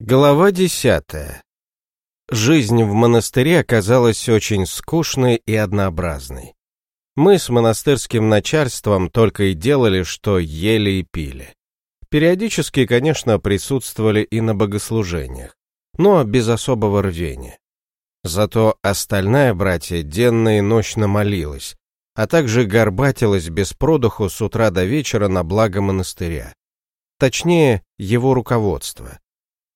Глава десятая. Жизнь в монастыре оказалась очень скучной и однообразной. Мы с монастырским начальством только и делали, что ели и пили. Периодически, конечно, присутствовали и на богослужениях, но без особого рвения. Зато остальная братья денно и ночно молилась, а также горбатилась без продуху с утра до вечера на благо монастыря. Точнее, его руководство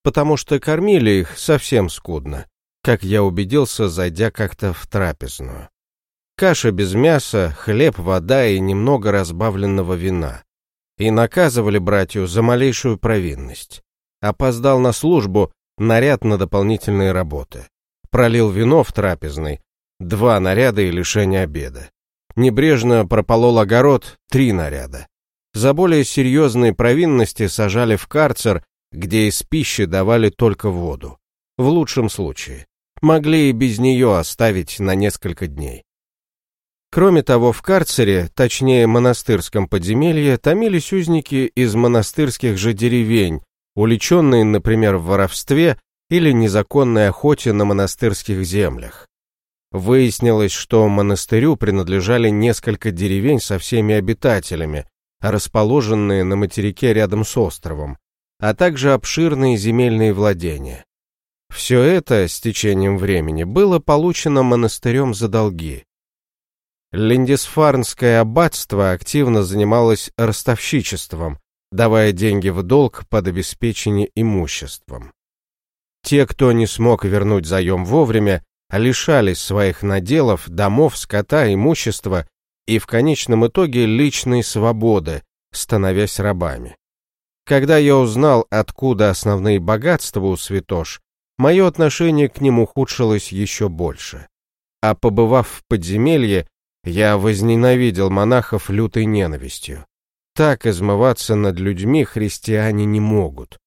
потому что кормили их совсем скудно, как я убедился, зайдя как-то в трапезную. Каша без мяса, хлеб, вода и немного разбавленного вина. И наказывали братью за малейшую провинность. Опоздал на службу, наряд на дополнительные работы. Пролил вино в трапезной, два наряда и лишение обеда. Небрежно прополол огород, три наряда. За более серьезные провинности сажали в карцер где из пищи давали только воду. В лучшем случае. Могли и без нее оставить на несколько дней. Кроме того, в карцере, точнее монастырском подземелье, томились узники из монастырских же деревень, уличенные, например, в воровстве или незаконной охоте на монастырских землях. Выяснилось, что монастырю принадлежали несколько деревень со всеми обитателями, расположенные на материке рядом с островом, а также обширные земельные владения. Все это с течением времени было получено монастырем за долги. Линдисфарнское аббатство активно занималось ростовщичеством, давая деньги в долг под обеспечение имуществом. Те, кто не смог вернуть заем вовремя, лишались своих наделов, домов, скота, имущества и в конечном итоге личной свободы, становясь рабами. Когда я узнал, откуда основные богатства у святош, мое отношение к ним ухудшилось еще больше. А побывав в подземелье, я возненавидел монахов лютой ненавистью. Так измываться над людьми христиане не могут.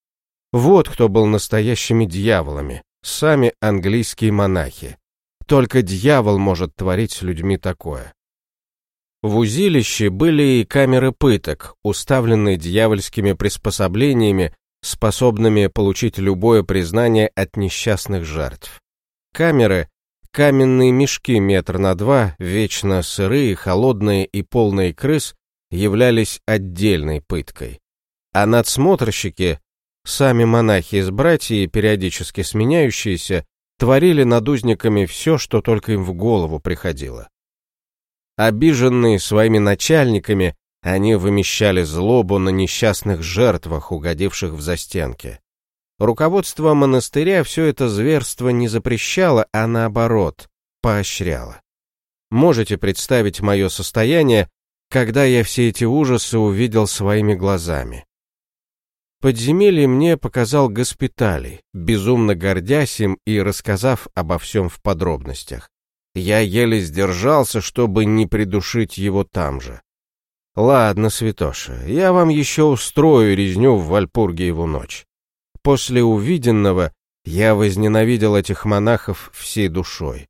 Вот кто был настоящими дьяволами, сами английские монахи. Только дьявол может творить с людьми такое. В узилище были и камеры пыток, уставленные дьявольскими приспособлениями, способными получить любое признание от несчастных жертв. Камеры — каменные мешки метр на два, вечно сырые, холодные и полные крыс, являлись отдельной пыткой. А надсмотрщики, сами монахи из братьев, периодически сменяющиеся, творили над узниками все, что только им в голову приходило. Обиженные своими начальниками, они вымещали злобу на несчастных жертвах, угодивших в застенки. Руководство монастыря все это зверство не запрещало, а наоборот, поощряло. Можете представить мое состояние, когда я все эти ужасы увидел своими глазами. Подземелье мне показал госпиталей, безумно гордясь им и рассказав обо всем в подробностях. Я еле сдержался, чтобы не придушить его там же. Ладно, святоша, я вам еще устрою резню в Вальпургиеву ночь. После увиденного я возненавидел этих монахов всей душой.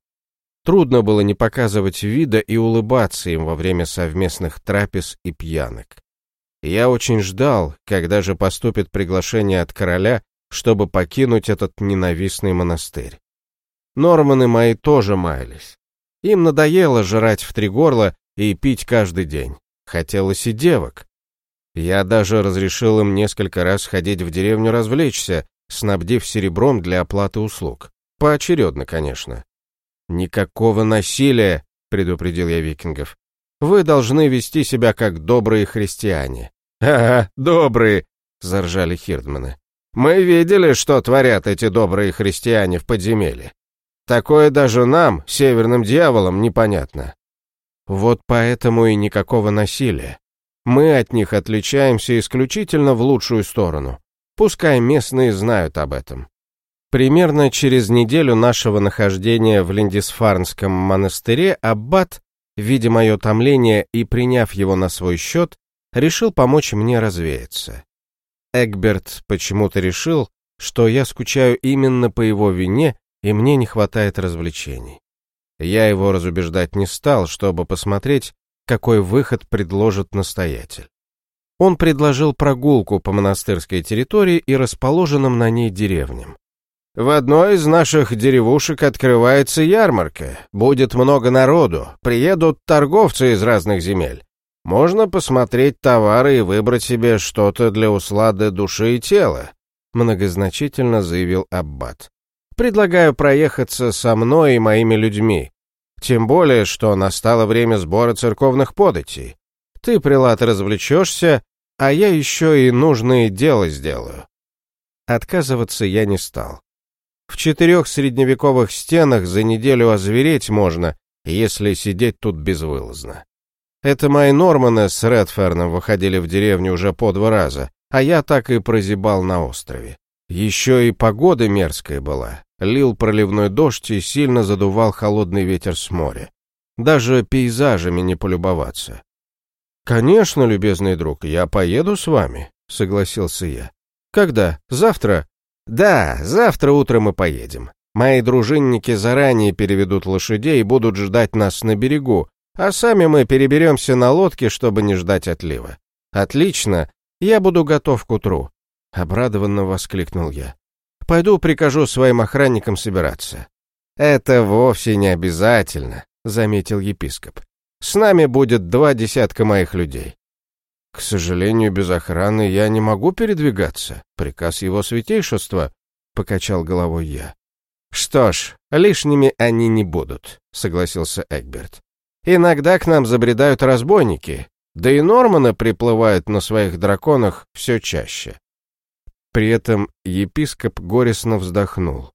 Трудно было не показывать вида и улыбаться им во время совместных трапез и пьянок. Я очень ждал, когда же поступит приглашение от короля, чтобы покинуть этот ненавистный монастырь. Норманы мои тоже маялись. Им надоело жрать в три горла и пить каждый день. Хотелось и девок. Я даже разрешил им несколько раз ходить в деревню развлечься, снабдив серебром для оплаты услуг. Поочередно, конечно. «Никакого насилия», — предупредил я викингов. «Вы должны вести себя как добрые христиане». «Ага, добрые», — заржали хирдманы. «Мы видели, что творят эти добрые христиане в подземелье. Такое даже нам, северным дьяволам, непонятно. Вот поэтому и никакого насилия. Мы от них отличаемся исключительно в лучшую сторону. Пускай местные знают об этом. Примерно через неделю нашего нахождения в Линдисфарнском монастыре Аббат, видя мое томление и приняв его на свой счет, решил помочь мне развеяться. Эгберт почему-то решил, что я скучаю именно по его вине и мне не хватает развлечений. Я его разубеждать не стал, чтобы посмотреть, какой выход предложит настоятель. Он предложил прогулку по монастырской территории и расположенным на ней деревням. В одной из наших деревушек открывается ярмарка. Будет много народу. Приедут торговцы из разных земель. Можно посмотреть товары и выбрать себе что-то для услады души и тела», — многозначительно заявил Аббат. «Предлагаю проехаться со мной и моими людьми. Тем более, что настало время сбора церковных податей. Ты, прилад, развлечешься, а я еще и нужные дела сделаю». Отказываться я не стал. В четырех средневековых стенах за неделю озвереть можно, если сидеть тут безвылазно. Это мои Норманы с Редферном выходили в деревню уже по два раза, а я так и прозябал на острове. Еще и погода мерзкая была. Лил проливной дождь и сильно задувал холодный ветер с моря. Даже пейзажами не полюбоваться. «Конечно, любезный друг, я поеду с вами», — согласился я. «Когда? Завтра?» «Да, завтра утром мы поедем. Мои дружинники заранее переведут лошадей и будут ждать нас на берегу, а сами мы переберемся на лодке, чтобы не ждать отлива. Отлично, я буду готов к утру», — обрадованно воскликнул я. «Пойду прикажу своим охранникам собираться». «Это вовсе не обязательно», — заметил епископ. «С нами будет два десятка моих людей. К сожалению, без охраны я не могу передвигаться. Приказ его святейшества, — покачал головой я. Что ж, лишними они не будут, — согласился Эгберт. Иногда к нам забредают разбойники, да и Норманы приплывают на своих драконах все чаще. При этом епископ горестно вздохнул.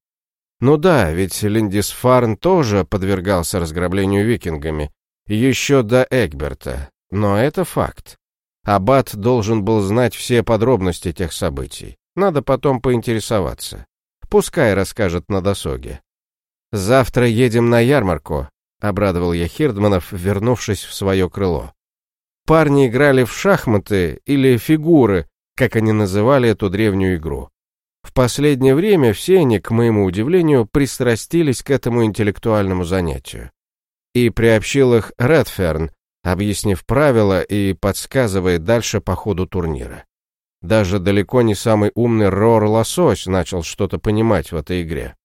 Ну да, ведь Линдисфарн тоже подвергался разграблению викингами, еще до Эгберта, но это факт. Аббат должен был знать все подробности тех событий. Надо потом поинтересоваться. Пускай расскажет на досуге. «Завтра едем на ярмарку», — обрадовал я Хирдманов, вернувшись в свое крыло. Парни играли в шахматы или фигуры, как они называли эту древнюю игру. В последнее время все они, к моему удивлению, пристрастились к этому интеллектуальному занятию. И приобщил их Редферн, объяснив правила и подсказывая дальше по ходу турнира. Даже далеко не самый умный Рор-лосось начал что-то понимать в этой игре.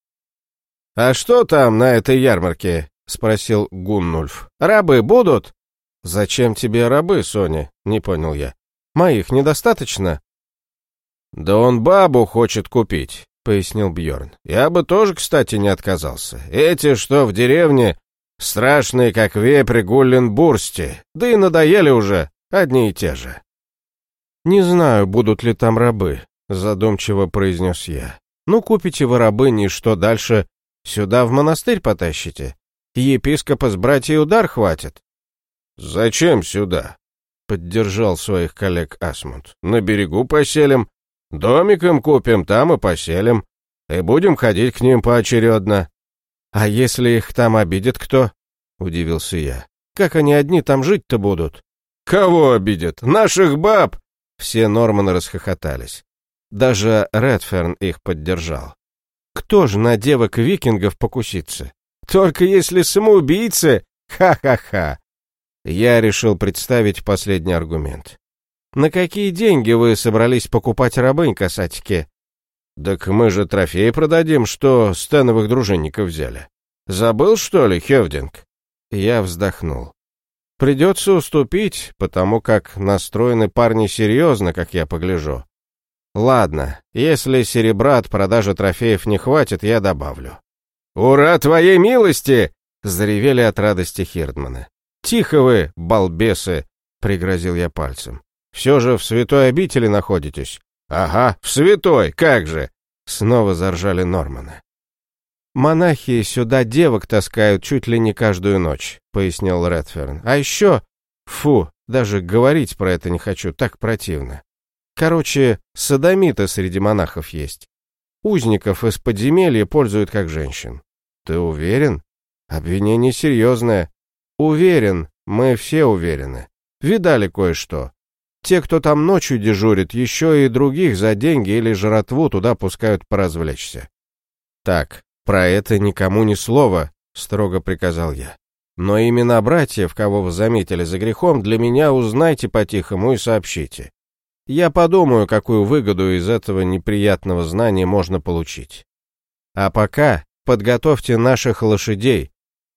«А что там на этой ярмарке?» — спросил Гуннульф. «Рабы будут?» «Зачем тебе рабы, Соня?» — не понял я. «Моих недостаточно?» «Да он бабу хочет купить», — пояснил Бьорн. «Я бы тоже, кстати, не отказался. Эти, что в деревне, Страшные, как вепрь Гулленбурсти, да и надоели уже, одни и те же. «Не знаю, будут ли там рабы», — задумчиво произнес я. «Ну, купите вы рабыни, что дальше? Сюда в монастырь потащите? Епископа с братьей удар хватит». «Зачем сюда?» — поддержал своих коллег Асмунд. «На берегу поселим, домиком купим, там и поселим, и будем ходить к ним поочередно. «А если их там обидит кто?» — удивился я. «Как они одни там жить-то будут?» «Кого обидят? Наших баб!» Все Норманы расхохотались. Даже Редферн их поддержал. «Кто же на девок викингов покусится? Только если самоубийцы? Ха-ха-ха!» Я решил представить последний аргумент. «На какие деньги вы собрались покупать рабынь, касатики?» «Так мы же трофей продадим, что становых дружинников взяли. Забыл, что ли, Хевдинг?» Я вздохнул. «Придется уступить, потому как настроены парни серьезно, как я погляжу. Ладно, если серебра от продажи трофеев не хватит, я добавлю». «Ура твоей милости!» — заревели от радости Хирдманы. «Тихо вы, балбесы!» — пригрозил я пальцем. «Все же в святой обители находитесь». «Ага, в святой, как же!» Снова заржали Норманы. «Монахи сюда девок таскают чуть ли не каждую ночь», — пояснил Редферн. «А еще... Фу, даже говорить про это не хочу, так противно. Короче, садомиты среди монахов есть. Узников из подземелья пользуют как женщин. Ты уверен? Обвинение серьезное. Уверен, мы все уверены. Видали кое-что. Те, кто там ночью дежурит, еще и других за деньги или жратву туда пускают поразвлечься. Так, про это никому ни слова, строго приказал я. Но имена братьев, кого вы заметили за грехом, для меня узнайте по-тихому и сообщите. Я подумаю, какую выгоду из этого неприятного знания можно получить. А пока подготовьте наших лошадей.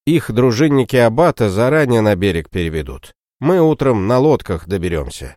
Их дружинники Аббата заранее на берег переведут. Мы утром на лодках доберемся.